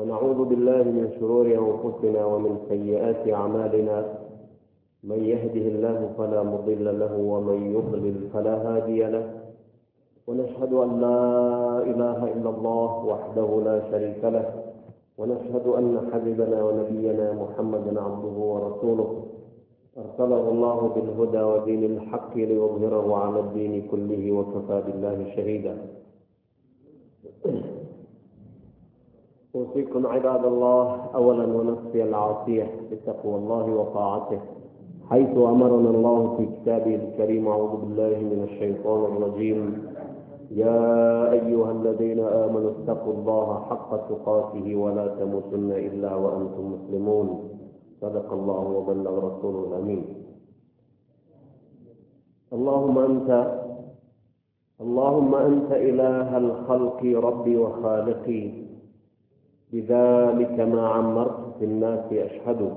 ونعوذ بالله من شرور أنفسنا ومن سيئات أعمالنا. من يهده الله فلا مضل له ومن يضلل فلا هادي له. ونشهد أن لا إله إلا الله وحده لا شريك له. ونشهد أن حبيبنا ونبينا محمدا عبده ورسوله. أرسله الله بالهدى ودين الحق ليظهره على الدين كله وكفى بالله شهيدا. أوصيكم عباد الله. أولا ونفسي العاصية بتقوى الله وطاعته حيث أمرنا الله في كتابه الكريم أعوذ بالله من الشيطان الرجيم. يا أيها الذين آمنوا اتقوا الله حق تقاته ولا تموتن إلا وأنتم مسلمون. صدق الله وبلغ رسوله الأمين. اللهم أنت اللهم أنت إله الخلق ربي وخالقي. بذلك ما عمرت في الناس أشهد.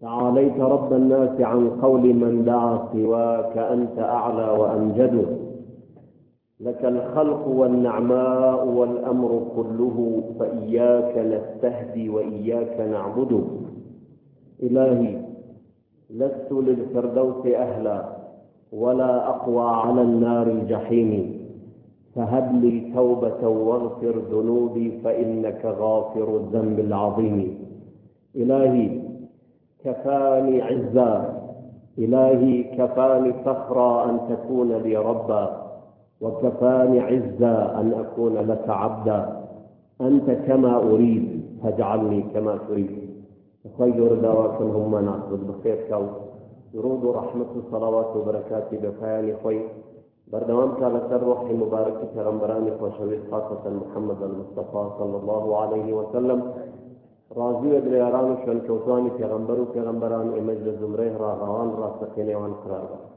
تعاليت رب الناس عن قول من دعا سواك أنت أعلى وأمجد. لك الخلق والنعماء والأمر كله فإياك نستهدي وإياك نعبد. إلهي لست للفردوس أهلا ولا أقوى على النار الجحيم. فهب لي توبة واغفر ذنوبي فإنك غافر الذنب العظيم. إلهي كفاني عزا. إلهي كفاني فخرا أن تكون لي ربا. وكفاني عزا أن أكون لك عبدا. أنت كما أريد فاجعلني كما تريد. خير دعواك هم نعبد بخير كو درود ورحمة صلوات وبركات بفياني خوي بردوام کاله سر وخت مبارکی پیغمبران خوشوي خاصه محمد المصطفى صلی الله علیه وسلم. راضی و دلیاران شن چوتانی پیغمبر و پیغمبران امجد زمره را روان را سکینوان قرار داد.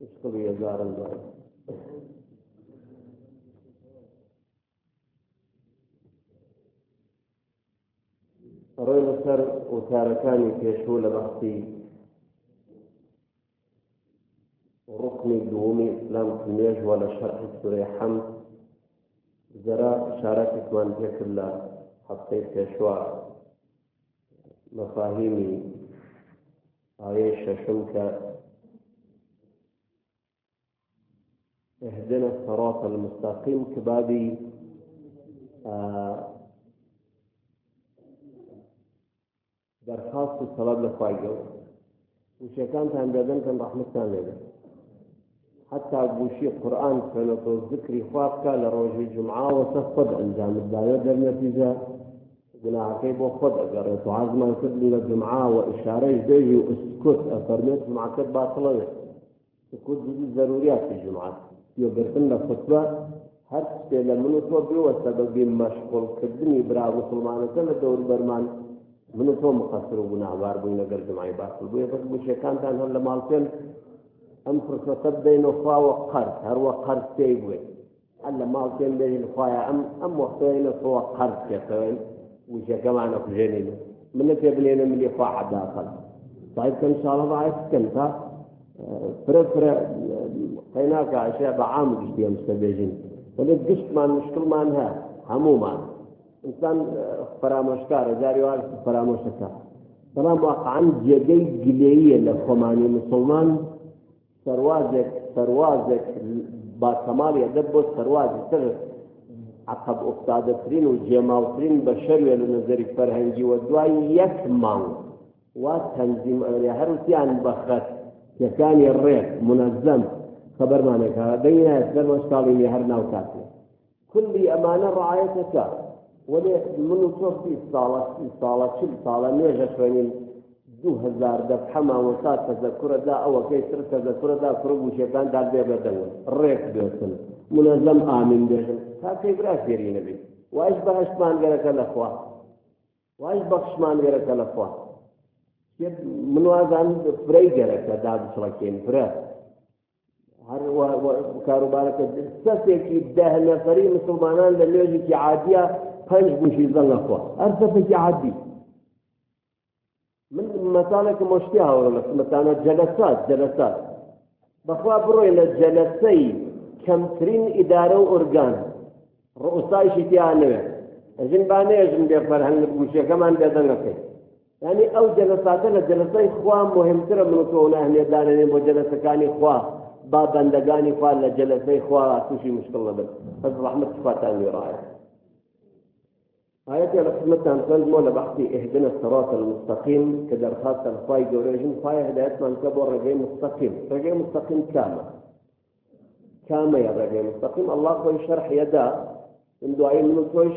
इसको भी हजार अंदाज ڕۆی لەسەر وتارەکانی پێشوو لە بەختی ڕقمی دووەمی ئیسلام نوێژوە لە شەرحی سورەی حەمد زەرا شارەتێکمان پێکرد لە هەفتەی پێشوە مەفاهیمی ئاەی شەشم اهدنا الصراط المستقيم كبابي آه درخواست و سەڵات لە خوای گەورە. وشەکانتان دەدەن کەم ڕەحمەتتان لێدە حتا گوشی قورآن خوێنەتەوە ذکری خوا بکە لە ڕۆژی جمعاوە سە خۆت ئەنجامت داوە دەرنەتیجە گوناهەکەی بۆ خۆت ئەگەڕێت و عازمان کرد لە جمعاوە ئشارەی دێژی و ئسکوت ئەفەرمێت جمعەکەت باتڵەوێ سکوت جدی ضروریاتی جمعات یۆگرتن لە خطبە هەر شتێ لە من و تۆ بێوە سەبەبی مەشغوڵکردنی برا مسلمانەکە لە دەور بەرمان. من و تۆ مقصر و گوناهبار بووین لەگەر جمعی باشڵ بووە بەس بوشەکانتان هەر لە ماڵپێن ئەم فرسەتە بدەینە خواوە قەرز هەروە قەرز پێی بوێ هەر لە ماڵپێن بێن خخوایە ئەم ئەم وەختەوەینە تۆوە قەرز پێکەوەین وشەکەمانە کوژێنین منە پێ بلێنە ملی خوا عداقل صاحب كان شاء الله ضعيف كنتا فرق فرق قيناك أشياء بعام قشتي مستبيجين ولد قشت ما مشكل ما انها همو ما إنسان فراموشكار جاري وارث فراموشكار بەڵام واقعا جێگەی گلەیە لە خۆمانی مسلمان. سەروازێک سەروازێک با کەماڵی ئەدەب بۆ سەروازی تر عقب ئوفتادەترین و جێماوترین بە شەروێ لە نظری فەرهەنگی و دوای یەک مانگ وا تەنزیم ئەرێ هەروتیان بەخەت یەکانی ڕێک منەزەم خبرمانێکە دەینایەت دەرمە ساڵی هەر ناو کاتێ كلی ئەمانە ڕعایەتەکە. وەێ من و تۆی ساڵە ساڵە چ ساڵە نوێژە خوێنین. دوهزار دەب حەماوە تا تەزەکوورەدا ئەوەکەی تر تەزەکوورەدا کوڕبووشەکان دا بێ بەدەون. ڕێک بێتن. منە لەم ئامین بێژن. تاکەی برا فێری نەبێ وایش بەهشتمان گەرەکە لەخوا وایش بەخشمان گەرەکە لەخوا منوازان فرەی گەرەکە دا بچڵەکەین فرە. هەر کاروبارەکە سەسێکی دەهنەفەری مسلمانان لە لێژێکی عادە پنج گوشی زەنگە خۆ هەر سەفێکی عادی من مەسالێکە مشتی هاوڕە لە مەتانە جەلەسات جەلەسات بەخوا بڕۆی لە جەلەسەی کەمترین ئیدارە و ئۆرگان ڕئوسایشی تیانەوێت ئەژن با نێژن بێ فەرهەنگ گوشەکەمان بێدەنگەکەی ینی ئەو جەلەساتە لە جەلەسەی خوا مهمترە من تۆ نەهنێدانێن بۆ جەلەسەکانی خوا. با بەندەگانی خوا لە جەلەسەی خوا تووشی مشکل لەبن بەس ڕحمت خواتان وێڕایە آيات رحمتان قلمو لبحثي إهدنا الصراط المستقيم كدر خاصة الخواي جوريجن هدايات من كبر رجاء مستقيم. رجاء مستقيم كامل. كامل يا رجاء مستقيم. الله خوي شرح يدا من دعاء من توش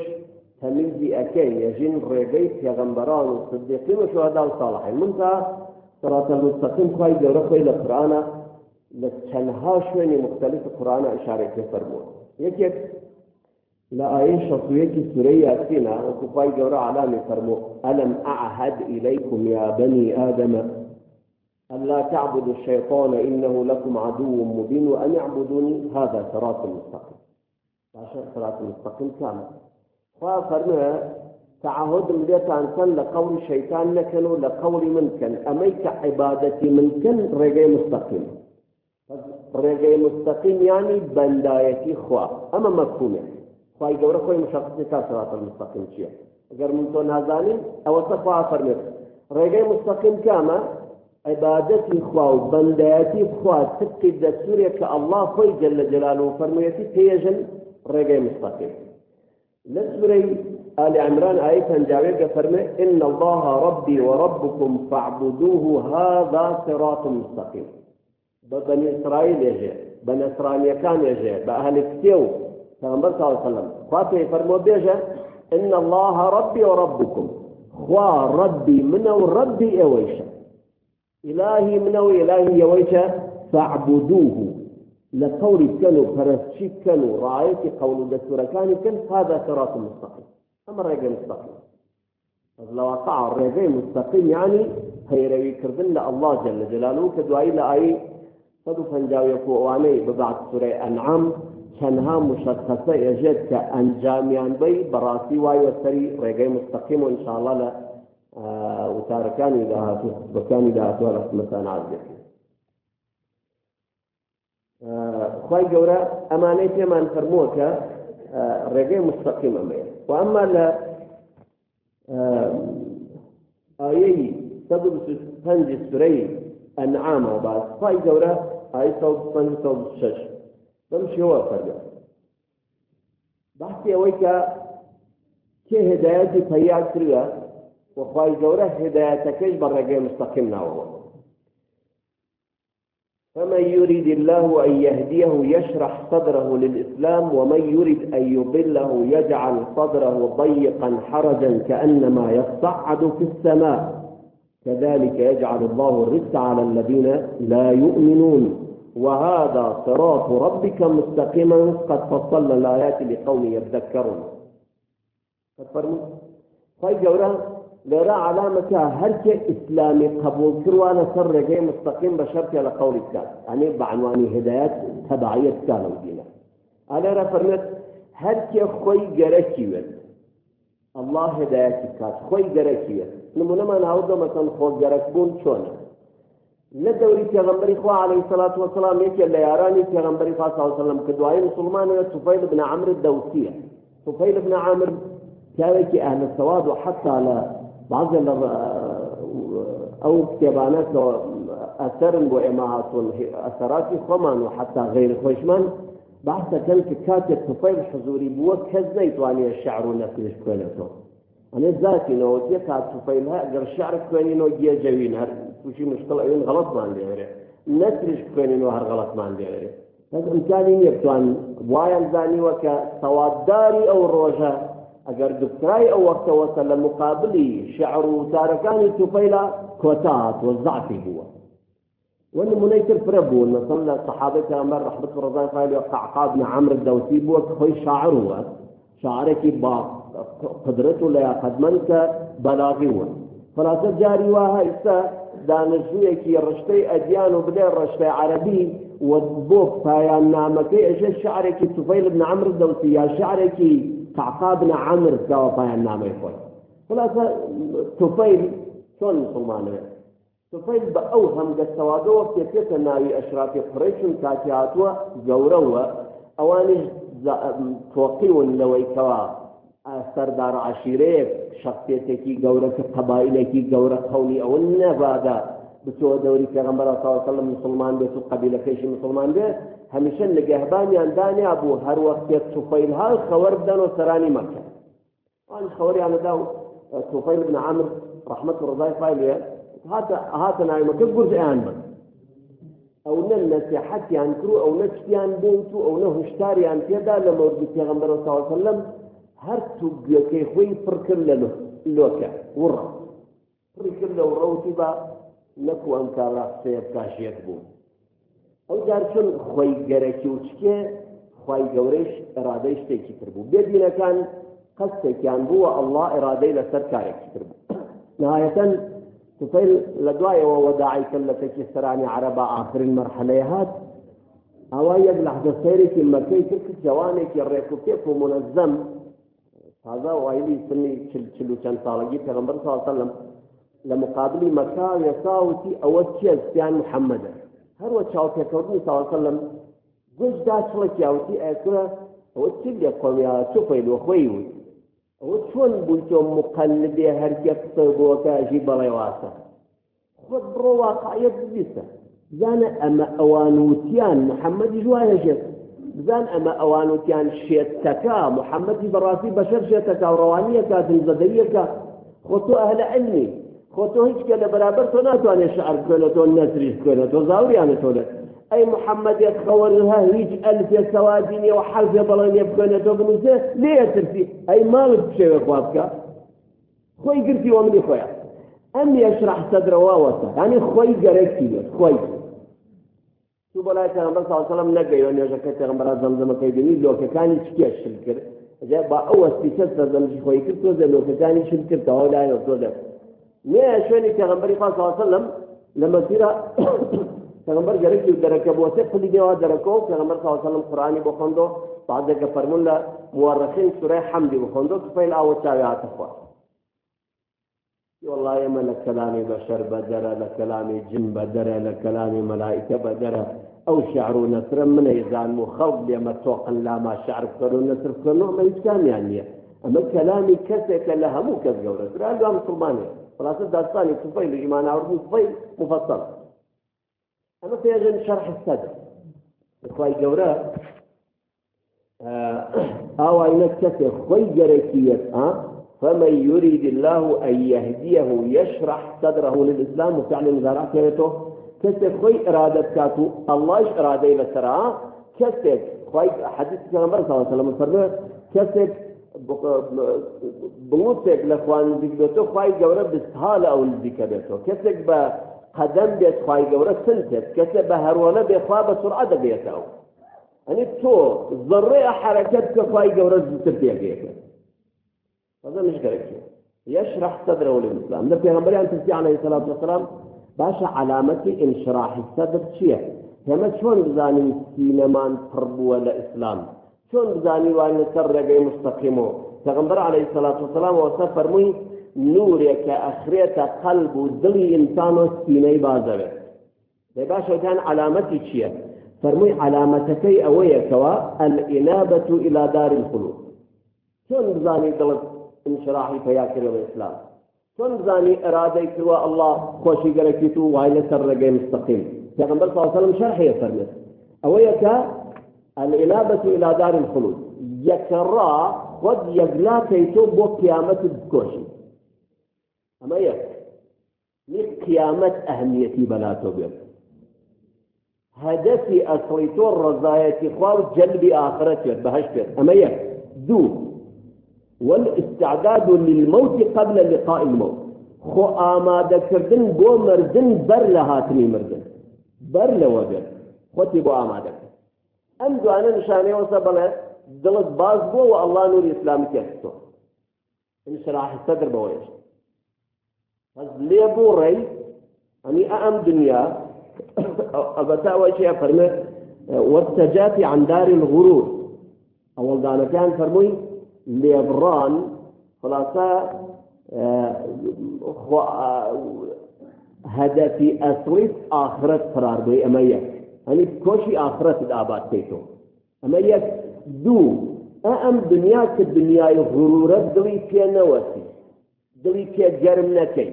تميزي أكي يجين رجاء يغنبران والصديقين وشهداء وصالحين منتهى صراط المستقيم خواي جورا خوي لقرآن لتنها شويني مختلف القرآن إشارة يفرمون يكيك لآية شخصية سورة ياسين وكفاي جورا علامة فرمو. ألم أعهد إليكم يا بني آدم ألا تعبدوا الشيطان إنه لكم عدو مبين وأن يعبدوني؟ هذا صراط مستقيم. عشان صراط مستقيم كامل. ففرمها تعهد مديت عن كان لقول الشيطان لكن لقول من كان. أميك عبادتي من كان؟ رجاء مستقيم. رجاء مستقيم يعني بندايتي خوا أما مفهوم خی گەورە خۆی مشخصی کا سرات المستقیم چییە ئەگەر من تۆ نازانین ئەوە سەخوا فەرمێت ڕێگەی مستقیم کامە عیبادەتی خوا و بەندایەتی خوا تقی دەستورێک کە ئەله خۆی جل لە جلال و فەرموویەتی پێژن ڕێگەی مستقیم. لە سورەی آل عمران آية پنجاوية فرمي إن الله ربي وربكم فاعبدوه هذا صراط مستقيم بني إسرائيل يجي بني إسرائيل كان يجي بأهل كتيو پیغمبر صلی الله علیه وسلم خاطر فرمو بیجه ان الله ربي وربكم خوا ربي منو ربي اويشا الهي منو الهي اويشا فاعبدوه لقول كانوا فرسشي كانوا رعاية قول دستور كان كان هذا صراط مستقيم اما الرجاء مستقيم لو وقع الرجاء مستقيم يعني هيروي كردن الله جل جلاله كدعاء لآي صدو فنجاو يقواني ببعض سورة أنعام تەنها مشخصە ئێژێت کە ئەنجامیان بی بەڕاستی وایوە سەری ڕێگەی مستەقیم و انشاءڵە لە آه، وتارەکانی داهاتوو بەکانی عزيزي ڕسمەتان ئازگەێت أماني گەورە نفرموك پێمان مستقيم أمي وأما مستەقیم آيه سبب ئەمما سري ئایەی آه، پنج سورەی ئەنعامە آيه سبب گەورە سبب 16 بمشي فرجع بحثي اويكا كي هدایەتی پەیاد کردە وخواي گەورە هدایەتەکەش بە ڕێگەی مستقيم ناوەوە فمن يريد الله أن يهديه يشرح صدره للإسلام ومن يريد أن يضله يجعل صدره ضيقا حرجا كأنما يصعد في السماء. كذلك يجعل الله الرزق على الذين لا يؤمنون. وهذا صراط ربك مستقيما قد فصلنا الآيات لقوم يذكرون. قد فرموا طيب جورا لرا علامة هرك إسلامي قبول كروانا سر رجاء مستقيم بشرط على قول الكاد يعني بعنوان هدايات كان ودينا أنا را فرمت هرك خوي جركي ود. الله كاد خوي جركي ود. نمونا ما نعود مثلا خوي جرك دەوری پێغمبەری خوا عليه الصلاة والسلام یەکێ لە یارانی پێغمبەری خوا صلی الله عليه وسلم کە دوای مسلمانەوە توفیل بن عمر الدوسیە توفیل بن عمر پیاوێکی ئەهل السواد و حتا لە بعضێ لە ئەو کتێبانەکەوە ئەسەرن بۆ ئێمە هاتوون ئەسەراتی خۆمان و حتا غیر خۆشمان بحثەکەن کە کاتێک توفیل حزوری بووە کەس نەیتوانێت شعر و نەفرش بکوێنێتەوە ئەنێ ذاتینەوە تێ کات توفیل هە ئەگەر شعر بکوێنینەوە گێجەوین هەر تووشی مشکل ئەوین غەڵەتمان لێرێ نەتریش بکوێنینەوە هەر غەڵەتمان لێرێ بەس ئەمکانی نییە بتوان وایان زانیوە کە سەوادداری ئەو ڕۆژە ئەگەر دکترای ئەو وەختەوەسە لە مقابلی شعر و تارەکانی توپەیلا کۆتا هاتووە زعفی بووە ونمونەی تر فرە بوون مثلا لە صحابەی پێغەمبەر ڕەحمەت ڕزای خالی قعقاب بن عمرو الدوسی بووە کە خۆی شاعر وە شاعرێکی با قدرت و لەیاقەتمەند کە بەلاغی وە خلاصە جاری وها ئێستا دانشجویەکی ڕشتەی ئەدیان و بدێ ڕشتەی عەربی و بۆ پایان نامەکەی ئەژێ شعرێکی توفەیل بن عمرو الدوسی یا شعرێکی قعقاب بن عمرو کەوە پایان نامەی خۆی. خلاصە توفەیل چۆن مسلمانەوێت سفەیل بە ئەو هەمگەستەوادەوە پێکێتە ناوی ئەشرافی قڕیشن کاتی هاتووە گەورەوە ئەوانش تۆقیون لەوەی کەوا سەردار عشیرەیەک شخصێتێکی گەورە کە قەبایلێکی گەورە قەولی ئەوە نەبادا بچۆ دەوری پێغمبەر ساوسلم مسلمان بێت و قبیلەکەیشی مسلمان بێت هەمیشە لە گەهبانیان دانیا بوو هەر وەختێک توفەیل هاڵ خەوەر بدەن و سەرانی مەکە ئەوان خەوەریانەدا و توفەیل بن عامر ڕحمەت و ڕزای فایلێ هاتە هاتە ناوی مەکە گورزیان بن ئەو نە نەسیحەتیان کرو ئەو نە شتیان بوت و ئەو نە هشتاریان پێدا لە مەوردی پێغمبەر ساوسلم هەر تو گوێکەی خۆی پڕ کرد لە لۆکە وڕ. پڕی کرد لە وڕەوتی بە نەکو ئەم کارا قسەیە کاشێت بوو. ئەو جار چون خۆی گەرەکی و چکێ خی گەورەش ئێرادەی شتێکی تر بوو. بێدینەکان قەستێکیان بووە ئەله ئێرادەی لەسەر کارێکی تر بوو. نهایەتەن تفیل لە دوایەوە وەداعی کرد لە تەکی سەرانی عربە ئاخرین مەرحەلەیە هات ئەوە یەک لەحدە سەیرێکی مەکەی کرد جوانێکی ڕێک و پێک و منەزەم تازە وایلی سنی چل و چەند ساڵگی پێغمبەر وسلم لە مقابلی مەکا وێساوتی ئەوە چیە سپیان محەممەدە هەروە چاوپێکەوتنی ساوسلم گوشدا چڵێکی یاوتی ئەکرە ئەوە چی لێ کۆمیا چوپەیلوە خۆی وت ئەوە چۆن بووی تۆ مقلدێ هەرکێ قسە بۆکەژی بەڵێ واسە خۆت بڕۆ واقعەت ببیستە بزانە ئەمە ئەوان وتیان محەممەدی جوایەژێت بزان ئەمە ئەوان وتیان شێتەکە محەممەدی بەڕاستی بەشەر شێتەکە و ڕەوانیەکە دڵزەدەریەکە خۆ تۆ ئەهلە علمی خۆ تۆ هیچکە لە بەرابەر تۆ ناتوانێت شعر بکەنە تۆ نەسریش بکەنە تۆ زاوریانە تۆلێت ئەی محەممەدێک خەوەرها هیچ ئەلفێ سەوادینێ و حەلفێ بەڵێنێ بکەنە تۆ بنووسێ لێ ترسی ئەی ماڵت بشێوێ خوا بکە خۆی گرتی وە منی خۆیان ئەم یەشرح سەدرەوەوەسە ینی خۆی گەرەکی بێت خۆی تو بەلای پێغمبەر صلی الله علیه و سلم نەگەیەوە نوێژەکە پێغمبەر زەمزەمەکەی بینی لۆکەکانی چکێ شل کرد؟ با ئەو وەسپیچە سەرزەمشی خۆی کرد تۆزە لۆکەکانی شل کردەوە لایەوە تۆزە نێ شوێنی پێغمبەری خوا صلی الله علیه و سلم لە مەسیرە پێغمبەر گەرەکی دەرەکە بۆسێ پلی دێوا دەرەکەەوە پێغمبەر صلی الله علیه و سلم قورآنی بۆ خوێندۆ بعدەکە فەرمون مورخین سورەی حەمدی بۆ خوێندۆ کفەیل ئاوە چاوی هاتە والله لە کەلامی بەشەر بەدەرە لە کەلامی جن لە کەلامی مەلایکە بەدەرە ئەو شعر و نەسرە منەیزان و خەڵک لێمە تۆقن لاما شعر بکەن و نەسرکردن ئەمە هیچ کامیان نییە ئەمە کەلامی کەسێکە لە هەموو کەس گەورە درا لە مسلمانێ خلاصە داستانی سوفەیل و ئیمان ئاوردن سوفەیل مفصل ئەمە پێژن شەرح السەدر خی گەورە ئاوای کەسێ خۆی گەرەکیەت فمن يريد الله أن يهديه يشرح صدره للإسلام وفعل مزارع كيرتو كسك خوي إرادة كاتو الله إرادة لسرا كسك خوي حديث كلام صلى الله عليه وسلم فرمى كسك بلوتك لخوان ذكرتو خوي جورا بسهالة أو الذكرتو كسك بقدم بيت خوي جورا سنتت كسك بهرولة بخوا بسرعة بيتو يعني تو ذرية حركتك خوي جورا زتر بيتو هذا مش كذلك يشرح صدره للإسلام. ده پیغمبر عن تسبيح عليه الصلاة والسلام باشا علامة انشراح الصدر شيء. هما شلون بزاني سينمان ترب ولا إسلام شلون بزاني وأن سرق مستقيمه؟ پیغمبر عليه الصلاة والسلام وصفر مي نورك أخريت قلب ودلي إنسان سيني بازره ده باشا كان علامتي شيء فرمي علامتكي أويكوا الإنابة إلى دار الخلود. شلون بزاني دلت؟ انشراحی پیا کردەوە ئسلام چۆن بزانی ئرادەی کردوە الله خۆشی گەرەکیت و وای لەسەر ڕێگەی مستقیم. پێغمبەر صلی الله عليه وسلم شرحی فرمت ئەوەیە کە الإنابة إلى دار الخلود. يكرا خد يقلا كيتو بو قيامة بكوشي أما يك نيك قيامة أهميتي بلاتو بيك هدفي أصليتو الرزاية خوار جلبي آخرتي بهشت أما يك دو والاستعداد للموت قبل لقاء الموت. خو آماده کردن بۆ مردن بەر لە هاتنی مردن. بەر لەوە بێت. خۆتی بۆ ئامادە ئەم دوانە نیشانەیەوەسە بڵێ دڵت باز بووە و ئیسلامی کێتۆ انشراح الصدر بەوەیش بەس لێ بوو ڕێی ئەنی ئەم دنیا ئەبەتا ئەوەی چێ فەرمێ عن دار الغرور. ئەوەڵ دانەکان فەرمووی لێبڕان خلاصە هەدەفی ئەسڵیت ئاخرەت قراربووی ئەمە یەک ئەنی کۆشی ئاباد بکەیتەوە ئەمە یەک دوو ئە ئەم دنیا کە دنیای غرورەت دڵی پێ نەوەسی دڵی پێ گەرم نەکەی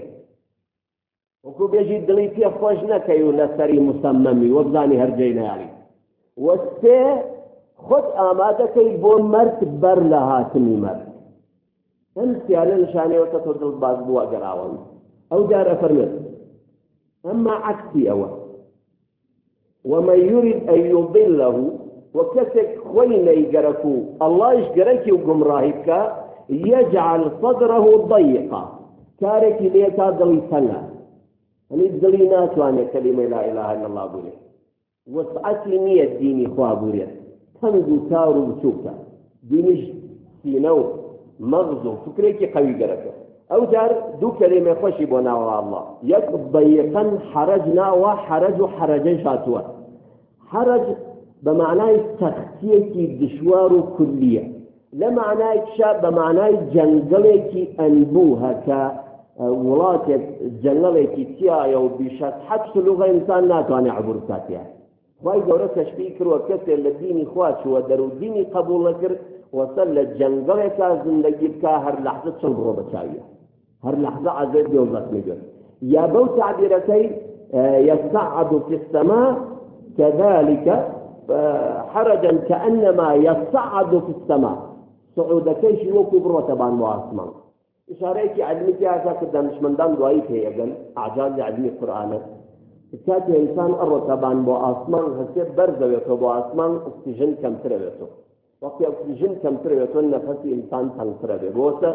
وەکو بێژی دڵی پێ خۆش نەکەی و لەسەری مسەمەمی وەبزانی خۆت ئامادەکەی بۆ مرد بەر لە هاتنی مرد. ئەم سیانە نیشانەوەتە تۆ دڵ باز بووە گەراوەن ئەو جارە فەرمێت ئەمما عکسی ئەوە. ومن يريد أن يضله وكسك خوينا يقركو الله يشقرك وقمراهي بك يجعل صدره ضيقا. كارك ليكا دلي سنة يعني دلي ناتوانا كلمة لا إله إلا الله بولي. وسعتي نية ديني خواه بولي. تنزو تارو بشوكا دينيش سينو مغزو فكريكي قوي قركو ئەو جار دوو کەلێمە خۆشی بۆ الله. یەک بەیەقەن حرج ناوە حرج و هاتووە حرج معنای سەختیەکی دشوار و کولیە لە معنایشا بە معنای جەنگڵێکی ئەنبوو هەکە وڵاتێک جەنگڵێکی تایە و بیشەت حەت سلوغە ئینسان ناتوانێت خی گەورە تەشبی کردوە کەسێک لە دینی خوا چووە دەرو دینی قبول نەکرد وەسەر لە جەنگڵێکا زندگی بکە هەر لەحظە چەند ڕۆ بەچاویە هر لحظة عزيز يوزت مجر يا بو تعبيرتي يصعد في السماء كذلك حرجا كأنما يصعد في السماء. صعود كيش وكو برو تبان مو آسمان. إشارة علمي كياسا كدا مش من دان دعاي في يقل أعجاز علمي القرآن كاتي إنسان أرو تبان مو آسمان هسي برزة ويتو مو آسمان أكسجين كم تربيتو وقت أكسجين كم تربيتو نفسي إنسان تنگ تربيتو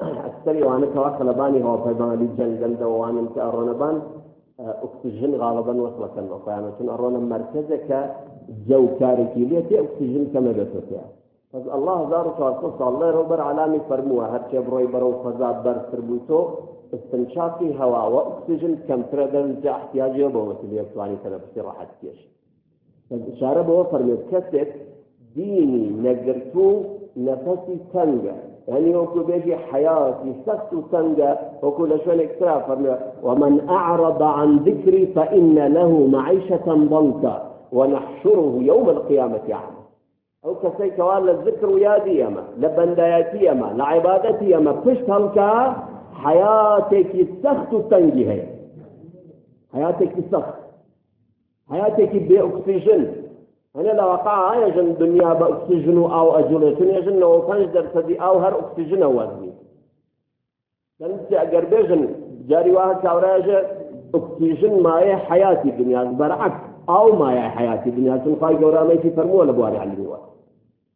ئەکسری وانە کەوا خەلبانی هەواپەیمانی جەنگل دەوانن کە ئەڕۆنەبان ئۆکسیژن غاڵبەن وەسڵەکەن وەخۆیانەتون ئەڕۆنە مرکزەکە جەو کارێکی لێتی ئۆکسیژن کەمە دەتوتیا پس الله هزار و چهارسە ساڵ لێرە بەر علامی فەرمووە هەرچێ بڕۆی بەرەو فەزا بەرتر بووی تۆ استنشاقی هەواوە ئۆکسیژن کەمترە دەنجا احتیاجێ بۆ وەسیلە توانی تەنەفسی ڕاحەت کێش اشارە بەوە فەرمێت کەسێک دینی نەگرتو نەفەسی تەنگە يعني وكو بيجي حياتي سخت وتنجا وكو لشون اكترا فرمي ومن أعرض عن ذكري فإن له معيشة ضنكا ونحشره يوم القيامة أعمى. أو كسيك والا الذكر ويادي يما لبنداياتي يما لعبادتي يما فشت هلكا حياتك سخت تنجي هي حياتك سخت حياتك بأكسجين أنا لو وقع يجن الدنيا بأكسجين أو أجولة. يجن لو خمس درصدي أو هر أكسجين وزني كنت أجر بيجن جاري واحد كوراجة أكسجين هي حياتي الدنيا. برعكس أو ما هي حياتي الدنيا. تنقاي جورا ما في فرموه لبواري الجوال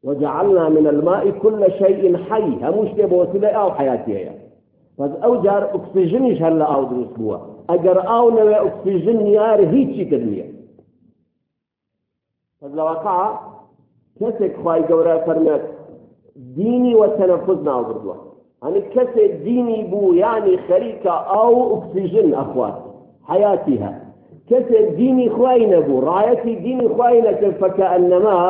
وجعلنا من الماء كل شيء حي. هموش بوسيلة أو حياتي هي. فز أو جار أكسجين هلا أو دروس بوا. أجر أو نوى أكسجين يار هيتشي كدنيا لەوەقع کەسێک خی گەورە فەرمێت دینی وە تەنەفز ناو بردووە ئەنی کەسێک دینی بوو ینی خەریکە ئەو ئۆکسیژن ئەخوات حیاتی هە کەسێک دینی خوای نەبوو ڕایەتی دینی خوای نەکرد فەکە ئەنەما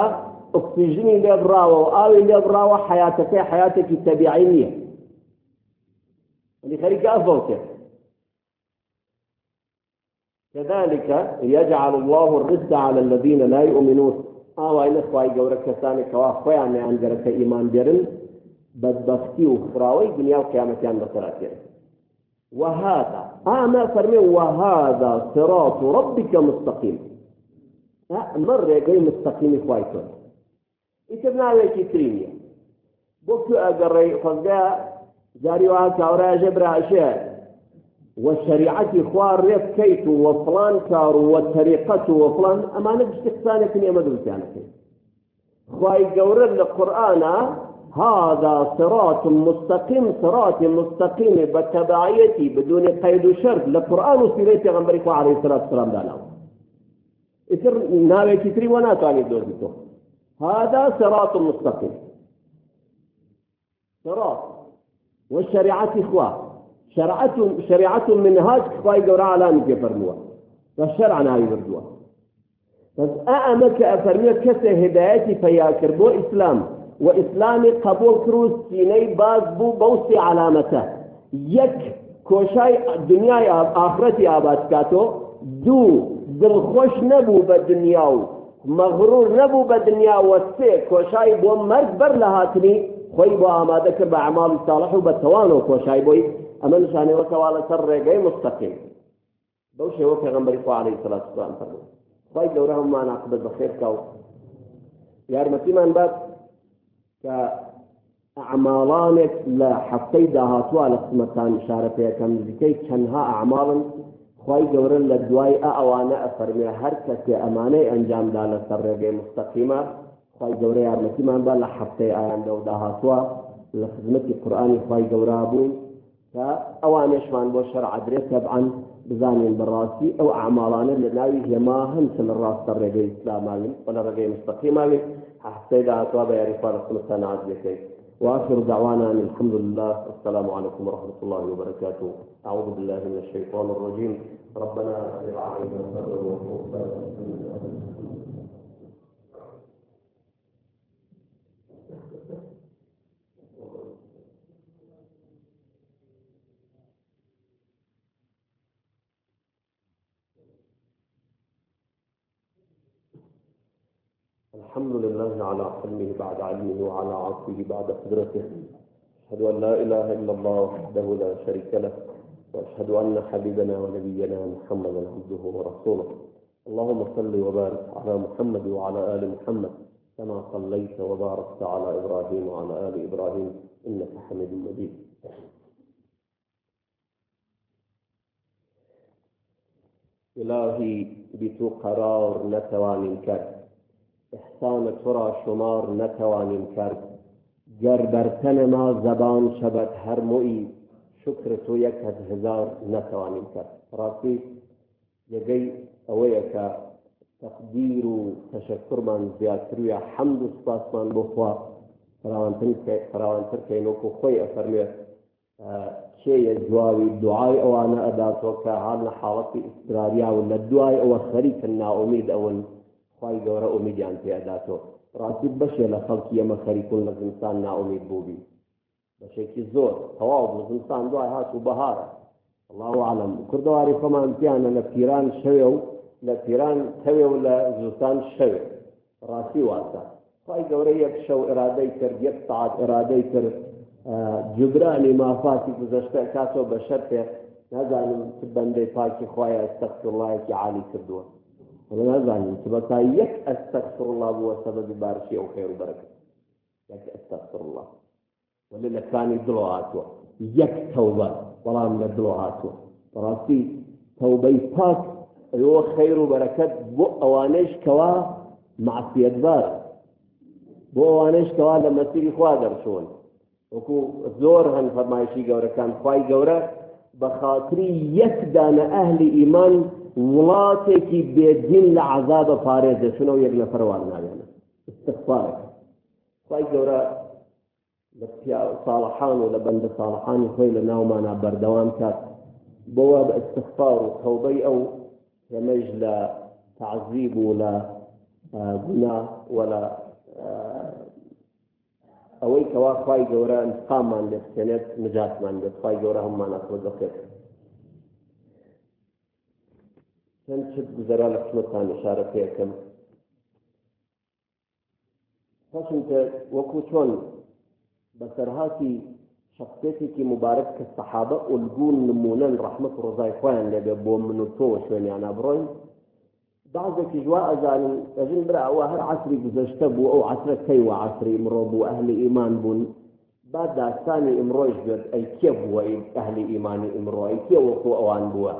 ئۆکسیژنی لێبراوە و ئاوی لێبراوە حیاتەکەی حیاتێکی تەبیعی ئەنی خەریکە ئەفۆکێت كذلك يجعل الله الرزق على الذين لا يؤمنون أين خواي جورا كساني كوا خويا عن عن جرك إيمان بيرن بدبختي وخراوي دنيا وقيامة عند صلاتين وهذا أما فرمي وهذا صراط ربك مستقيم مر جاي مستقيم خوايتون إتبنا لك ترينيا بوكو أقري فزا جاري وها كورا جبرا أشياء والشريعة خوار ريف كيت وفلان كار وطريقة وفلان أما نجد تقسانك ني أمدو كانك خواي قورر القرآن هذا صراط مستقيم صراط مستقيم بتبعيتي بدون قيد شرط. لقرآن وسيرتي غنبريك عليه الصلاة والسلام دانا إسر ناوي كتري وأنا تاني دوزيتو هذا صراط مستقيم صراط. والشريعة خواه شرعت شريعة منهاج خواي قورا علامي في فرموها فالشرع ناوي بردوها بس أأمك أفرمي كسي هدايتي فيا كربو إسلام. وإسلامي قبول كروس سيني باز بو بوسي علامته. يك کۆشای دنیای ئافرەتی ئابادکاتۆ دوو دڵخۆش نەبوو بە دنیا و مەغرور نەبوو بە دنیا وەسێ کۆشایی بۆ مەرگ خۆی بۆ ئامادە کرد بە عماڵی ساڵح و بە تەوانەوە کۆشای بۆی ئەمە نیشانەوە کەوا لەسەر ڕێگەی مستەقیم بەو شێوە پێغەمبەری خوا عەلەیهی سەلات وسلام فەرمووی خی گەورە هەمومان عاقبەت بەخێر بکە و یارمەتیمان بات کە ئەعماڵانێک لە حەفتەی داهاتووە لە قسمەتان شارە پێەکەم نزیکەی چەندها ئەعماڵن خی گەورە لە دوای ئە ئەوانە ئەفەرمێ هەر کەسێ ئەمانەی ئەنجامدا لەسەر ڕێگەی مستەقیمە خی گەورە یارمەتیمان با لە حەفتەی ئایاندە و داهاتووە لە خزمەتی قورآانی خی گەورە بوون کە ئەوانێشمان بۆ شەرعدرێت تەبعاً بزانین بەڕاستی ئەو ئەعماڵانە لە ناوی هێما هەمچە لە ڕاستە ڕێگەی ئسلاماوین و لە ڕێگەی مستەقیماوین حەفتەی داهاتوە بە یاریخوا لە نعاز بکەیت وآخر دعوانا أن الحمد لله والسلام عليكم ورحمة الله وبركاته. أعوذ بالله من الشيطان الرجيم. ربنا أسرع علينا الحمد لله على حلمه بعد علمه وعلى عطفه بعد قدرته. أشهد أن لا إله إلا الله وحده لا شريك له. وأشهد أن حبيبنا ونبينا محمدا عبده ورسوله. اللهم صل وبارك على محمد وعلى آل محمد كما صليت وباركت على إبراهيم وعلى آل إبراهيم إنك حميد مجيد. إلهي بتو قرار نتوانين كرد احسان تو را شمار نتوانیم کرد. گر بر تن ما زبان شود هر موی شکر تو یک از هزار نتوانیم کرد. راستی یەگەی ئەوەیە کە تەقدیر و تەشەکرمان زیاترویە حەمد و سپاسمان بۆخوا فراوانتر کەینۆکو خۆی ئەفەرمێت کێیە جواوی دوعای ئەوانە ئەداتەوە کە هاان لە حاڵەتی ئیسراریا و لە دوای ئەوە خەریکن ناومید ئەوەن خی گەورە ئومیدیان پێداتەوە ڕاستی بەشێ لە خەڵکی ئەمە خەریکون لە زمستان ناومید بووبی. بەشێکی زۆر. تەواو لە زمستان دوای هات و بەهارە. الله عالم. کوردەواری خۆمان پیانە لە پیران شەوێ و لە پیران تەوێ و لە زوستان شەوێ. ڕاستی واتە خی گەورە یەک شەو ئرادەی کرد یەک ساعت ئرادەی کرد جبرانی مافاتی گزەشتە کاتەوە بە شەرتێ نازانم بەندەی پاکی خخوایە ئەستەخڵایەکی عالی کردووە. نازانین سبەتا یەک ئەستەخفر الله بووە سەبەبی بارشی ئەو خێر و بەرەکەت یەک ئەستەخفر الله. ولی لەکانی دڵۆ هاتووە یەک تەوبە بەڵام لە دڵۆ هاتووە بەڕاستی تەوبەی پاک ئەوە خەیر و بەرەکەت بۆ ئەوانەیش کەوا معسیەتبار بۆ ئەوانەیش کەوا لە مەسیری خوا دەرچۆن وەکو زۆر هەن فەرمایشی گەورەکان خوای گەورە بە خااتری یەک دانە ئەهلی ئیمان وڵاتێکی بێدین لە عذابە پارێزە چونەوە یەک لە فەروان ناوێنە استفارەکە خی گەورە لە ساڵحان و لە بەندە ساڵحانی خۆی لە ناومانە بەردەوام کات. بۆوە بە استفار و تەوبەی ئەو هێمەش لە تعزیب و لە گونا ولا ئەوەی کەوا خی گەورە انتقامان لێ بکەنێت نجاتمان لێت خی گەورە هەممان ئەخۆ دەکرد چەند چت گوزەرا لە قسمەتان اشارە پێەکەم پاشمکە وەکو چۆن بەسەرهاتی شخصێتێکی مبارەت کە سەحابە ئولگون نمونەن ڕەحمەت ڕۆزای خۆیان لێبێ بۆ من و تۆ شوێنیانە بڕۆین بعضێکی جوا ئەزانن ئەژن برا هەر عسری گزەشتە بوو ئەو عسرە کەی و عسری ئمڕۆ بوو ئەهلی ئیمان بوون با داستانی ئمڕۆژ بێت ئەی کێ بووە ئەهلی ئیمانی ئەی کێ وەکو ئەوان بووە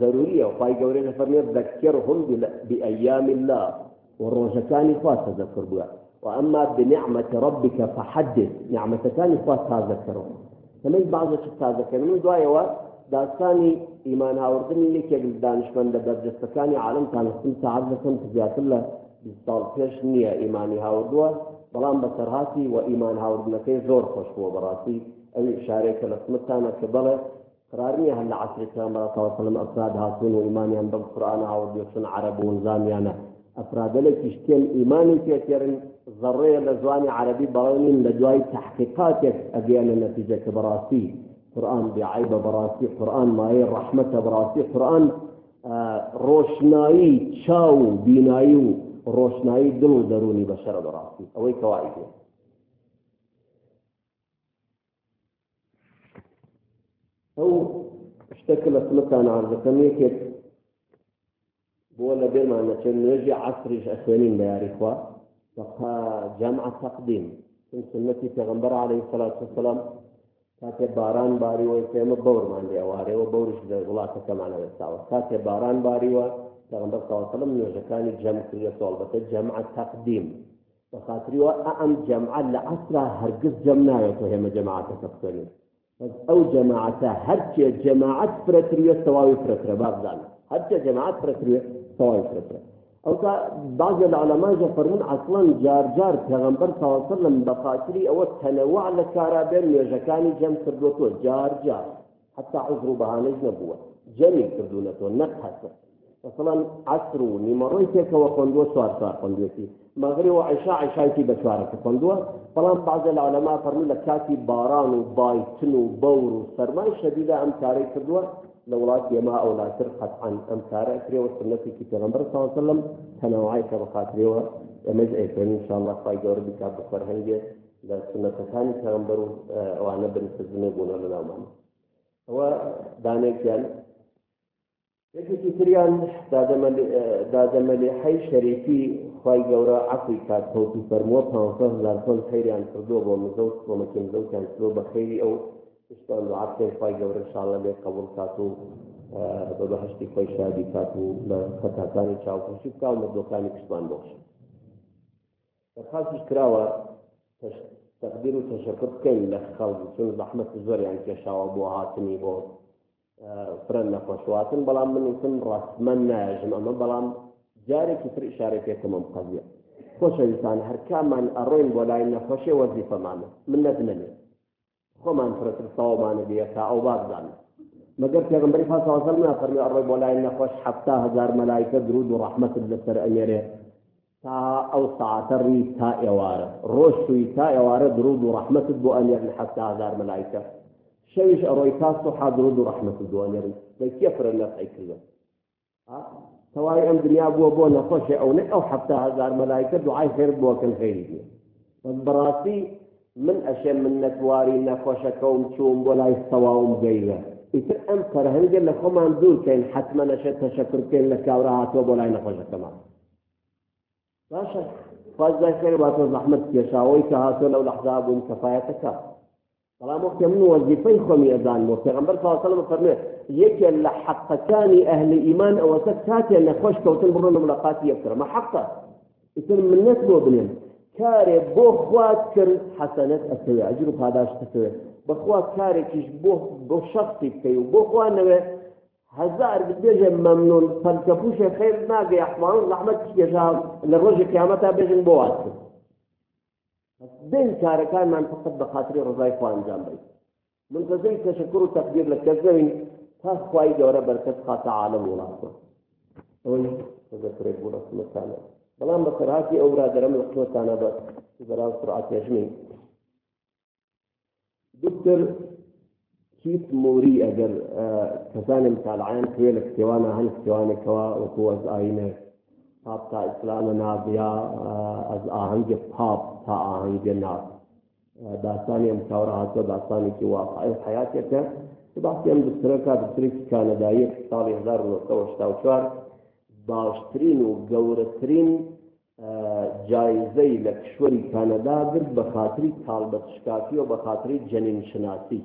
ضرورية وخاي قولنا فرمي ذكرهم بأيام الله. والروجتان خاص تذكر بها وأما بنعمة ربك فحدث. نعمة ثاني خاص تذكره فمن بعض تذكر من داستانی ئیمان هاوردنی یەکێک دانیشمەندە بەرجەستەکانی عالم تانستن سعات دەکەم زیاتر لە ساڵ پێش نییە ئیمانی هاوردووە بەڵام بەسەرهاتی و ئیمان هاوردنەکەی زۆر خۆش بووە بەڕاستی. ئەو شارێکە لە سمتانە کە بڵێ قرارنیە هەر لە عسرێکتانەتەوەسلم ئەفراد هاتون و ئیمانیان بەم قورآانە هاوردیسن عرب و نظامیانە. ئەفرادەلێکی شتێن ئیمانی پێکردن ذڕەیە لە زوانی عربی بەڵێنین لە دوای تحقیقاتێک ئەگەیانە نەتیجەکە بەڕاستی. قورآن بێعیبە بەڕاستی قورآن مایە ڕەحمەتە بەڕاستی قورآن ڕۆشنایی چاو و بینایی و ڕۆشنایی دڵ و دەرونی بەشەرە بەڕاستی ئەوەی کەوایێ ئەو شتێکە لە سمتان عرضەکەم یەکێک بۆ لە بێمانە چێن نوێژی عسریش ئەخوێنین بە یاریخوا جامع تقدیم سنەتی پێغمبەر عليه الصلاة والسلام. کاتێ باران باریوە پێمە بەورمان لێ ئەوارەوە بەورش لە وڵاتەکەمانە وێستاوە کاتێ باران باریوە پێغمبەر صلی الله عليه وسلم نوێژەکانی جەم کردێتەوە البەتە جەمع تقدیم. بەخاتریوە ئەم جەمع لە ئەسرا هەرگز جەم ناوێتەوە هێمە جەماعەتەکە بخوێنین ئەو جەماعەتە هەرچێ جەماعەت فرەتریوە سەواوی فرەترە بابزانە هەرچێ جەماعەت فرەتریوە سەواوی فرەترە ئەو تا بعض العلماء فرمون أصلا جار جار پیغمبر صلی الله علیه وسلم بخاطری أو تنوع لکارابر نوێژەکانی جەم کردوتۆ جار جار. حتى عذر بهانەی نەبووە جەمی کردوونەتەوە نەک حەسە مثلا عصر و نیمەڕۆی تێکەوە خوندووە سوار سوار خوندوێتی مغرب و عشاء عشایکی بە چوارەکە بعض العلماء فرمون لە کاتی باران و بایتن و بەور و سەرمای شەدیدا لە وڵاتی ئێمە ئەولاتر قەتعان ئەم کارە کرێوە سنەتێکی پێغەمبەر صلی الله عليه وسلم تەنەوعی کە بەخاترێوە ئەمەش ئەیکەن انشاءالله خی گەورە بکات بە فەرهەنگێ لە سنەتەکانی پێغەمبەر و ئەوانە بنسزمێ بوونە لە ناومان ئەوە دانێکیان یەکێکی تریان؟ دادەمەلی حەی شەریفی خی گەورە عقی کات کەوتی فەرمووە پ هزار تۆن خەیریان کردو بۆ مزەوت کۆمەکی مزەوتیان کردو بە خەیری ئەو شتان دوعاکەی خی گەورە شاڵە لێ قبول کات و بە بەهشتی خۆی شادی کات و لە خەتاکانی چاوپۆشی بکە و مردۆکانی پشتمان بۆش دەرخواستش کراوە تقدیر و تەشەکر بکەین لە خەڵ چون زەحمەت زۆریان کێشاوە بۆ هاتنی بۆ فرەن نەخۆشواتن. بەڵام من وتم ڕاستمە ناژم ئەمە بەڵام جارێکی تر ئشارە پێکەمە قەزیە خۆشەویستان هەر کامان ئەڕۆین بۆ لای نەخۆشی وەزیفەمانە. من نەدنێ خۆمان فرەتر ساومانە بێ تا ئەو بابزانێت مەگەر پێغمبەری فاسەڵ نافەرمی ئەڕۆی بۆ لای نەخۆش حەفتا هزار مەلایکە درود و ڕەحمەتت لەسەر ئەمێرێ تا ئەو ساعتە ڕی تا ئێوارە ڕۆژ توی تا ئێوارە درود و ڕەحمەتت لە حەفتا هزار مەلایکە شەویش ئەڕۆی تا سوحا درود و ڕەحمەتت بۆ ئەمێرن بە کێ فرە نەفعی کردن؟ تەوای ئەم دنیا بووە بۆ نەخۆشی ئەو نە ئەو حەفتا هزار مەلایکە دوعای خێر بووەکەن خێری بێ من ئەشێ من لای سەواوم گەیلە ئیتر ئەم فەرهەنگە لە خۆمان دوورکەین حتممە نەشێت تەشەکرکەین لە کاورە هاتووە بۆ لای نەخۆشەکەمان باشە فازای خێر باتۆ زەحمت کێشاوەی کە هاتۆ لەو لەحظا بووم کەفایەتەکە بەڵام وەختێ من وەزیفەی خۆمی ئەزان بۆ پێغەمبەر صلی الله علیه وسلم فەرمێ یەکێ لە حەقەکانی ئەهل ئیمان ئەوەسە کاتێ نەخۆش کەوتن بڕۆن لە ملاقاتی یەکتر مە حەقە ئیتر منەت بۆ بنێن کارێ بۆ خوات کرد حەسەنەت ئەسەوێ ئەجر و پاداش ئەسەوێ بەخوا کارێکیش بۆ بۆ شخصی بکەی و بۆ خوانەوێ هزار بێژێ مەمنون پەرکەپوشە خێر ناگەی ئەحمان زەحمەت کێژا لە ڕۆژی قیامەتا بێژن بۆ وات کرد. بین کارەکانمان فقط بە خاطری ڕزای خوا ئەنجام بین منتەزەی تەشەکر و تەقدیر لە کەسەوین تا خوای گەورە بەرکەت خاتە عالم وڵاتە ئەوەی دەکرێت بوو ڕسمەکانە بەڵام بە سەرهاتی ئەو برادەرم لە قوتانە بە بەراو سرعات هێژمی دوکتر کیت موری ئەگەر کەسانی متالعیان کوێ لە کتێوانە هەن کتێوانێکەوە وەکو ئەز ئاینە پاپ تا ئیسلامە نابیا ئەز ئاهەنگە پاپ تا ئاهەنگە ناب. داستانی ئەم کاورە هاتووە داستانێکی واقعی حیاتێکە. باسی ئەم دکتۆرەکە دکتۆرێکی کانەدایی ساڵی 1970 باشترین و گەورەترین جایزەی لە کشوەری کانەدا برد بە خااتری تاالبەت شکافی و بە خااتری جەنین شناسی.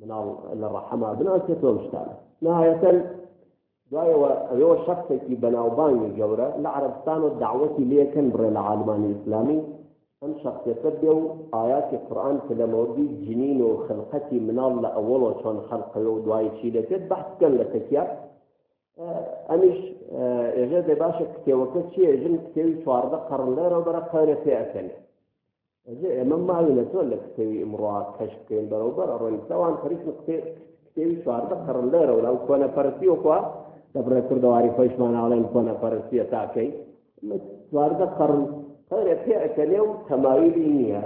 مناڵ لە ڕەحەما بناسێتەوە شتانە نهایەتەن دوایەوە ئەوەوە شخصێکی بەناوبانگی گەورە لە عربستان و داوەتی لێکن بڕێ لە عالمانی ئیسلامی. ئەم شخصیەتە بێ و ئاياتی قورآن کە لە مەوردی جنین و خلقەتی مناڵ لە ئەوڵەوە چۆن خەلقەوە و دوای چی دەکرێت بەحکەن لە تەکیات. ئەمیش ئێژە دە باشە کتێوەکە چیە ژن کتێوی چواردە قڕن لەرە بەرە قەرە پێەکەنێ ئەجێ ئێمە ماوی لە تۆ لە کتێوی ئمڕوا کەش بکەین بەرەوبەر ڕۆیتەوان خەریک کتێوی چواردە قڕن لەرە و لەو کۆنە پەرسی وکوە دەبرێ کردەواری خۆشمان ئاڵێن کۆنە پەرسیە تاکەی چواردە قڕن قەرە پێەکەنێ و تەماویلی نییە.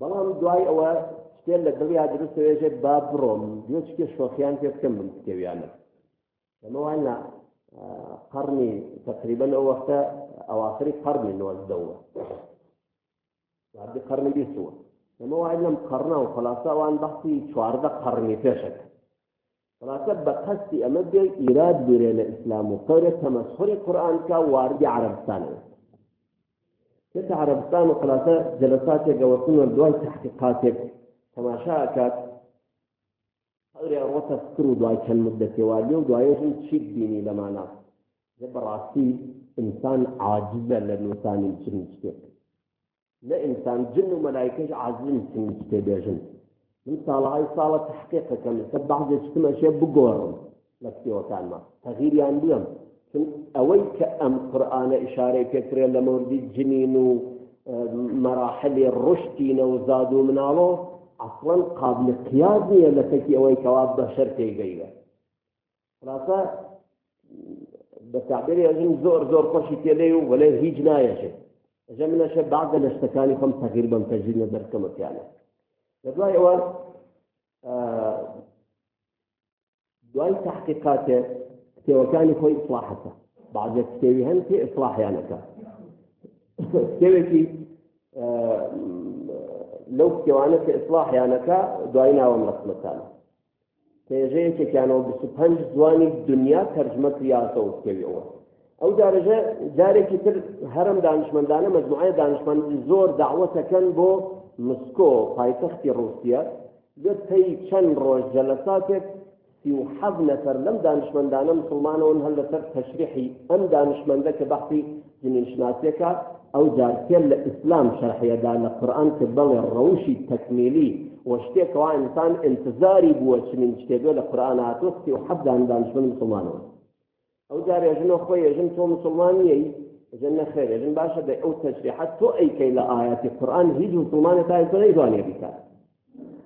بەڵام دوای ئەوە شتێن لە دڵیا درستێژێت با بڕۆم دوێچکێ شۆخیان پێ بکەم من کتێویانە لەمەوان لە قڕنی تقریبا ئەو وەختە ئەواخری قڕنی نۆزدەوە وعدی قڕنی بیستوە لەمەوان لەم قڕنا و خلاصاوان بەختی چواردە قڕنی پێشەکە خلاصە بە قەستی ئەمە بێ ئیراد بێرێ لە ئیسلام و قەورە تەمەسخۆری قورآن کا واردی عربستانەوە كنت عربستان وخلاصة جلسات جواتون والدول تحقيقاتك تماشا أكاد أغري أروى تذكروا دواي كان مدة والي ودواي يجن تشيك ديني لما ناس جب راسي إنسان عاجزة للنسان الجن جتك لا إنسان جن وملائكة عاجزين جن جتك بيجن من صالة تحقيق كم سبع جتكم أشياء بقورم لكتي وكان ما. تغيير يعني بيهم. ئەوەی کە ئەم قورآانە ئشارەی پێکرێ لە مردی جنین و مەراحلی ڕشتی نەوزاد و مناڵۆ ئەسڵەن قابل قیاز نییە لە تەکی ئەوەی کەوا بە شەر تێگەیوە خلاصە بە تعبیری ئەژن زۆر زۆر خۆشی تێلێ و وەلێ هیچ نایەژێت ئەژە منەشە بعدە لە شتەکانی خۆم تەغیر بەم تەژیر نەدەرکەمەتیانە لە دوای ئەوە دوای تحقیقاتێک کتێوەکانی خۆی ئیسلاحەکە بعضێک کتێوی هەن پێ ئیسلاحیانەکە کتێوێکی لەو کتێوانە کە ئیسلاحیانەکە دوای ناوەم ڕسمەتانە پێژەیەکێکیانەوە پنج جوانی دنیا تەرجمە کریاسە و کتێویەوە ئەو جارەژە جارێکی تر هەرم دانشمەندانە مجموعە دانشمەند زۆر داوەتەکەن بۆ مسکۆ پایتەختی ڕوسیە لێت پێی چەند ڕۆژ جەلەساتێک سی و حەب نەفەر لەم دانشمەندانە مسلمانەوەن هەر لەسەر تەشریحی ئەم دانشمەندە کە بەحثی جنینشناسیەکە ئەو جارکێر لە ئیسلام شەرحەیەدا لە قورآن کە بەڵێ ڕەوشی تەکمیلی و شتێکەوە ئینسان انتظاری بووە چنین شتێکە لە قورآن هاتووە سی و حەب دانشمەند مسلمانەوە ئەو جار ێژنەوە خۆی ێژن تۆ مسلمانیەی ژن نەخێر ێژن باشە دە ئەو تەشریحەت تۆ ئەیکەی لە ئاياتی قورآن هیچ مسلمانە تا تۆ نەیدوانێ بیکات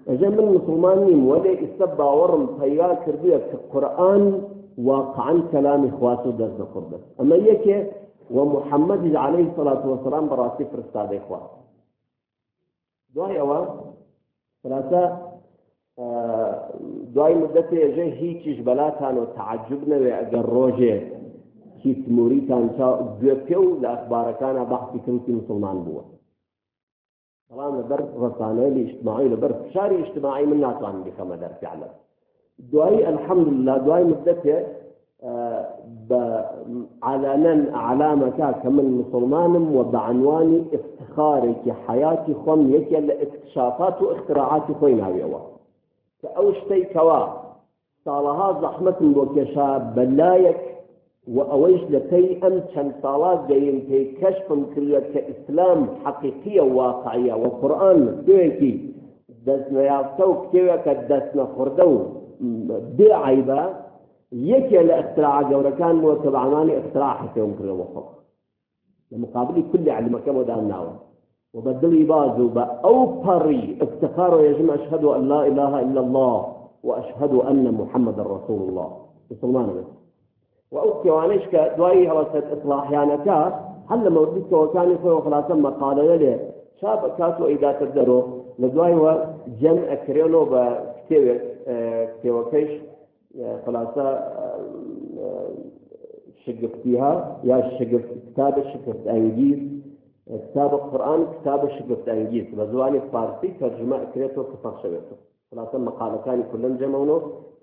ئەجە من مسلمان نیم وەلێ ئیستا باوەڕم پەیدا کردووە کە قورآن واقعا کەلامی خواست و دەست ئەمە یەکێ ومحمد عليه الصلاة والسلام براسي فرستادي خوا دوای ئەوە خلاصە دوای مدەتی ێژە هیچیش بەلاتان و تعجب نەوێ ئەگەر ڕۆژێ هیچ موریتان گوێ پێ و لە ئەخبارەکانە بەحسی کەوتی مسلمان بووە بەڵام لەبەر ڕسانەی اجتماعی لەبەر فشاری اجتماعی من ناتوانم بخەمە دەرفعلە دوایی الحەمدلله دوای مدەتێ علنا علامة كمن مسلمان وبعنوان افتخارك حياتي خم يكي الاكتشافات واختراعات خوينا بيوا كأوشتي كوا صالها زحمة وكشا بلايك وأويش لكي أم كان صالات جايين كي كشف كريا كإسلام حقيقية وواقعية وقرآن دوكي دسنا يعطوك كيوك دسنا خردو بي عيبه یەکێ لە اختراع گەورەکان بووە کە بەعمانی اختراع حکەوم کردەوە خۆ لە مقابلی كل علمەکەم ودان ناوە وبدلي بازو بأو بري افتخار يجب أشهد أن لا إله إلا الله وأشهد أن محمد رسول الله. مسلمان بس. وأو كوانيش كدواي هوسة إصلاح يعني كاس هل لما وديك وكان يخوي وخلاصا ما قال لي شاب كاسو إذا تقدروا لدواي هو جمع كريونو بكتيوة كتيوة كيش خلاصة شقفتيها يا شقفت كتاب شقفت أنجيز كتاب القرآن كتاب شقفت أنجيز بزواني فارسي ترجمة كريتو كفر شبيتو خلاصة مقالة كان كلهم جمعونو.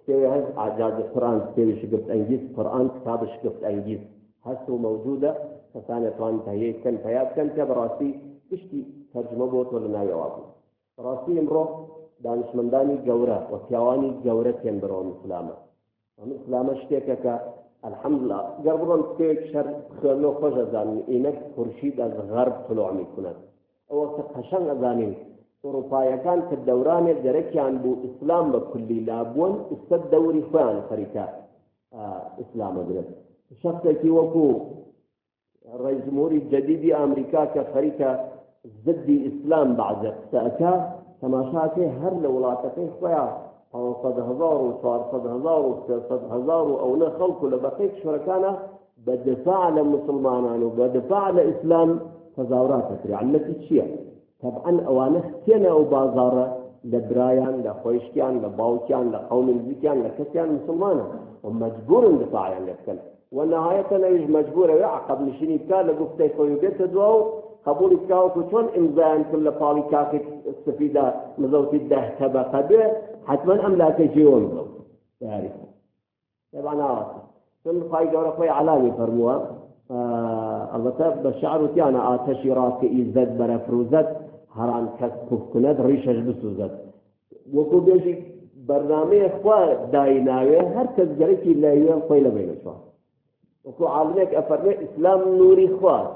تسوي هز أعجاز القرآن تسوي شقفت أنجيز قرآن كتاب شقفت أنجيز هسه موجودة فثانية طوان تهيئ كان فيات كان براسي إشتي ترجمة بوت ولا ناوي وابو براسي امرو دانشمندانی گەورە و پیاوانی گەورەتێن بەرەوە مسلامە مسلامە شتێکەکە الحمدلله گەر بڕۆن شتێک شەر خوێنەوە خۆش ئەزانین ئینەک خورشید ئەز غەرب طلوع میکونن ئەوە کە قەشەنگ ئەزانین ئوروپایەکان کە دەورانێک دەرەکیان بوو ئیسلام بە کولی لابوون ئستا دەوری خۆیان خەریکە ئیسلامە درێت شخصێکی وەکو ڕێزموری جدیدی ئەمریکا کە خەریکە ضدی ئیسلام بعضە قسەکە تەماشاکەی هەر لە وڵاتەکەی خۆیان هزار و چوارسەد هزار و سێسەد هزار و ئەو نە خەڵکو لە بەقەی شوەکانە بە دفاع لە مسلمانان و؟ طبعا ئەوانە تێنە ئەو بازارە لە برایان لە خۆشتیان لە باوکیان لە قوم نزیکیان لە کەسیان مسلمانە والنهاية نويج مجبورة يعقب نشيني بكار لقفتي خوي بيت دواو. قبول كاوكو چون امزان كل بالي كاكت استفيدة مزوتي ده طبقة به حتما املاك جيون مزوت تعرف. طبعا عاصم ثم خاي جورا خوي علامي فرموها. البتة بە شعر وتیانە ئاتەشی ڕاکەئی زەد بەرەفروزەت هەران کەس کوفکونەت ڕیشەش بسوزەت وەکو بێژی بەرنمەیە خوا دایناوێ هەر کەس گەرەی لەوێ خۆی لە بینەوە وەکو عاالمێک ئەفەرمێ ئیسلام نوری خواست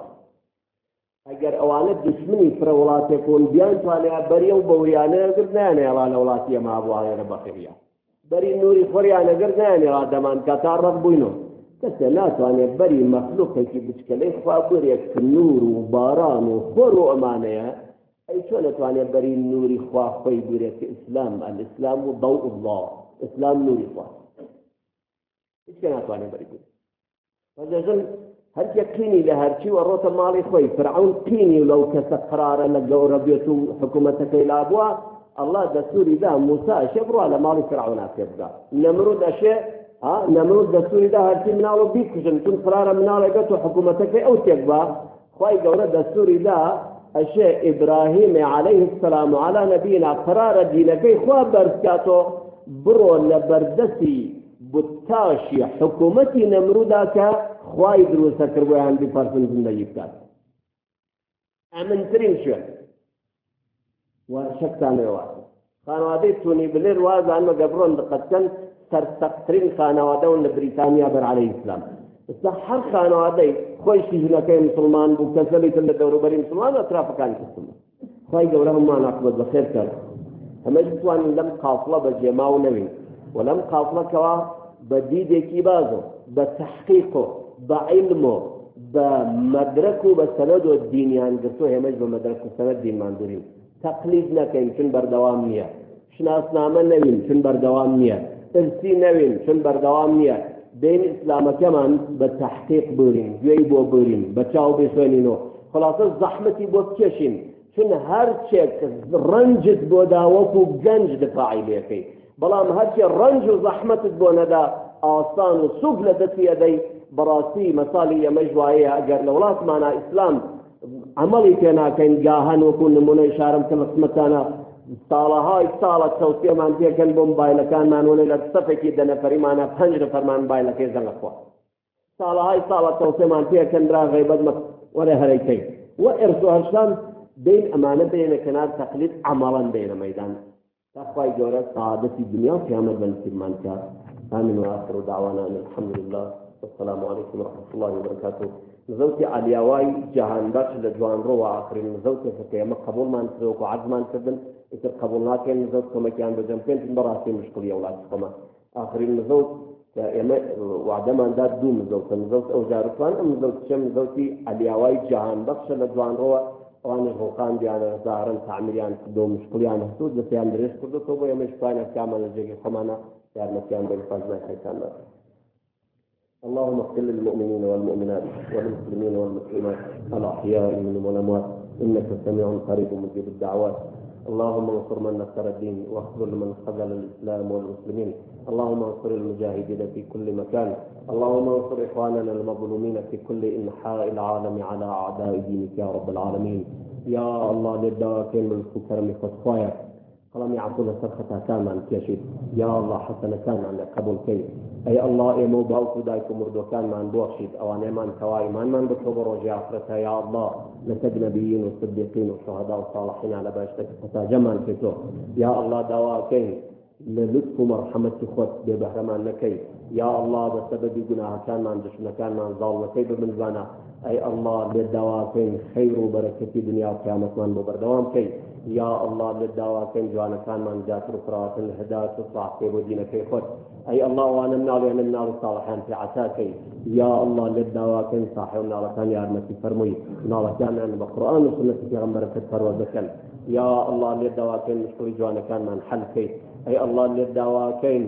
ئەگەر ئەوانە دشمنی فرە وڵاتێکۆن بیان توانێ بەریە و بەوریانەگر نانێڵا لە وڵاتیە مابووانە لە بەخریە بەری نوری خۆریانەگەر نانێڵا دەمان کە تا ڕەق بووینەوە کەسە ناتوانێت بەری مەخلوقێکی بچکەلەی خوا بورێک نور و باران و خۆر و ئەمانەیە ئەی چۆن نتوانێت بەری نوری خوا خۆی بورێت ئیسلام الئیسلام و ضوء الله ئیسلام نوری خوا. هیچ ناتوانێت بەری بوو فەجەژن هەرکێک قینی لە هەرچی و ڕۆتە ماڵی خۆی فرعون قینی لەو کەسە قرارە لە گەورە بێت و حکوومەتەکەی لابووە الله دەسووری دا موسا شێ بڕوا لە ماڵی فرعونات پێ بدا نەمرود ئەشێ نەمرود دەستوری دا هەرچی مناڵ و بیکوژن چون فرارە مناڵێکەت و حکوومەتەکەی ئەو تێک بە خی گەورە دەستوری دا ئەشێ ئیبراهیم عليه السلام على نبينا دینەکەی خوا بەرزکاتۆ بڕۆ لە بەردەستی بتاشی حکوومەتی نەمرودا کە خوای دروستە کردویان بیپەرسن زندگی بکات ئەمنترین شوێن و شەکتان لێوە خانوادەی تونی بلێر وازان مەگە بڕۆن دقەتکەن سەرسەقترین خانەوادەون لە بریتانیا بەرعەلەی ئیسلام ئستا هەر خانەوادەی خۆشی ژنەکەی مسلمان بوو کەسەلیتر لە دەوروبەری مسلمان ئەترافەکانی کەسم خی گەورە هەممان عقبەت بەخێر کرد. هەمەش بتوانین لەم قافڵە بە جێماو نەوین و لەم قافڵەکەوە بە دیدێکی بازۆ بە تحقیق و بە عیلم و بە مەدرک و بە سەنەد و دینیان گرتو هێمەش بە مەدرک و سەنەد دینمان دوورین تەقلید نەکەین چون بەردەوام نییە شناسنامە نەوین چون بەردەوام نییە بین ئیسلامەکەمان بە تحقیق بورین گوێی بۆ بورین بە چاو بێسوێنینەوە خلاصە زەحمەتی بۆ بکێشین چون هەر چێک ڕەنجت بۆ داوەکو گەنج دفاعی لێەکەی بەڵام هەرچێ ڕەنج و زەحمەتت بۆ نەدا ئاسان و سوک لە دەستی ئەدەی بەڕاستی مەساڵی ئەمەش وایە ئەگەر لە وڵاتمانە ئیسلام عملی پێ ناکەین گاهەن وەکو نمونەی شارم کە لەقسمەتانە ساڵەهای ساڵە چەوتێمان پێکەن بۆ مبایلەکانمان وڵێ لە سەفێکی دەنەفەریمانە پنج فەرمان مبایلەکەی زەنگەخوا ساڵەهای ساڵە چەوتێمان پێکەن درا غیبەت وەرە هەرەیکەی و ئێرس و هەرشان بین ئەمانە بێنە کەنار تەقلید عمڵان بێنە مەدان تاخوای گەورە سعادەتی دنیا قیامەت بەنسیبمان کات آمين وآخر دعوانا الحمد لله السلام عليكم ورحمة الله وبركاته. زوتي علیاوای جهانبەر لە جوانڕەوە ئاخرین زەوتە سەکەمە قبولمان کردوکو عزمان کردن ئیتر قبول ناکەن زەوت کۆمەکیان بەجەم پێ بەڕاستی مشکلی وڵات قمە ئاخرین زەوت ئێمە وعدەماندا دوو مزەوتن زەوت ئەو جارفان ئەم زەوت چەم زەوتی علیاوای جهانبەخشە لە جوانڕەوە ئەوانە هۆقان دیانە زارن تعمیریان کردو مشکلیان هەستو دەستیان درێژ کردو تۆ بۆ ئێمەش پایانە کامە لە جێگەی خەمانە یارمەتیان بەری فازمەکەتان بەکە اللهم اغفر للمؤمنين والمؤمنات والمسلمين والمسلمات الأحياء منهم والأموات. إنك سميع قريب مجيب الدعوات. اللهم انصر من نصر الدين واخذل من خذل الإسلام والمسلمين. اللهم انصر المجاهدين في كل مكان. اللهم انصر إخواننا المظلومين في كل إنحاء العالم على أعداء دينك يا رب العالمين. يا الله للدواكين من كرمك قلم يعطونا كان عن كيشي يا الله حسن كان عن قبول كي أي الله إمو باوكو دايكو مردو كان من بوخشيد. أو أن إيمان كواي من من بكتب رجع آخرتها يا الله لتج نبيين والصديقين والشهداء والصالحين على باشتك فتاجمان كتو يا الله دواكين للطف مرحمة خود ببهرمان نكي. يا الله بسبب جناح كان من دشنا كان من ظالم كيف من زانا أي الله للدواكين خير وبركة دنيا وقيامة من ببردوام كي. یا الله لە داواکەن جوانەکانمان جاتر فراواتن لە هدات و صاحبێ بۆ دینەکەی خۆت ئەی الله وانە مناڵێ من ناڵ ساڵحان پێ عتاکەی یا الله لە داواکەن صاحب ناڵەکان یارمەتی فەرمووی ناڵەکانیان بە قورآن و سنەتی پێغەمبەرەکەت پەروە دەکەن یا الله لێ داواکەن مشکلی جوانەکانمان حەلکەی ئەی الله لێ داواکەین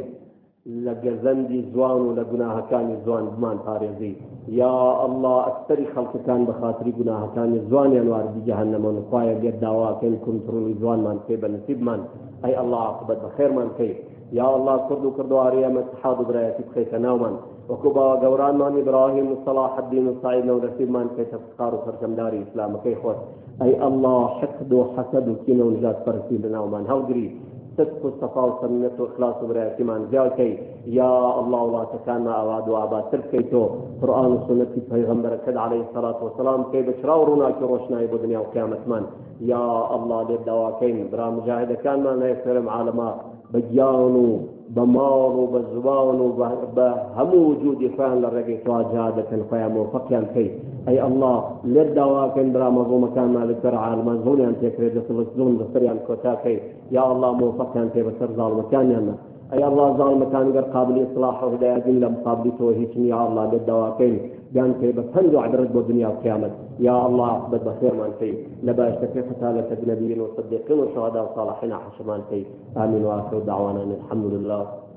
گەزەندی زوان و لە گوناهەکانی زوان بمان پارێزی. یا الله ئەکتەری خەڵکەکان بە خااتری گوناهەکانی زوانیان واردی جەهنەمەن خوایە گەر داواکەن کنتترۆلی زوانمان پێ بە نسیبمان ئەی الله عاقبەت بە خێرمان کەی یا الله کرد و کردواری ئەمە سحاب برایەتی بخەیتە ناومان وەکو باوە گەورانمان ئیبراهیم و صلاح الدین و سعید نەورەسیبمان کەیتە فقار و سەرجەمداری ئیسلامەکەی خۆت ئەی الله حقد و حەسەد و کینە و نجات پەرستی لە ناومان هەڵگری صدق و صفا و سەمینەت و اخلاص و برایەتیمان زیاکەی یا الله وڵاتەکانمان ئاواد و ئاباتر بکەیتۆ قورآن و سنەتی پەیغەمبەرەکەت عليه الصلاة والسلام. بە چرا و ڕووناکی ڕۆشنایی بۆ دنیا و قیامەتمان یا الله لێ داواکەین برا مجاهدەکانمان هەیە فێرم عالەما بە گیان و بە ماڵ و بە زبان و بە هەموو وجودی ڕێگەی تواجا دەکەن خۆیان مۆفەقیان کەی ئەی الله لێت داواکەن برا مەزۆمەکانمان لەسەر عالمان زۆریان تێکرێت دەسڵ زۆن بەسەریان کۆتاکەی یا الله مۆفەقیان پێ بەسەر زاڵمەکانیانە ئەی الله زاڵمەکان گەر قابلی إصلاح و هدایەتین لە مقابلی تۆ هیچ یا الله لێت داواکەین جان كي بس هندو عبرت بو دنيا وقيامت يا الله بد بخير من في. لباش تكفي حتى نبيين وصديقين وشهداء وصالحين حشمان في. آمين وآخر دعوانا الحمد لله.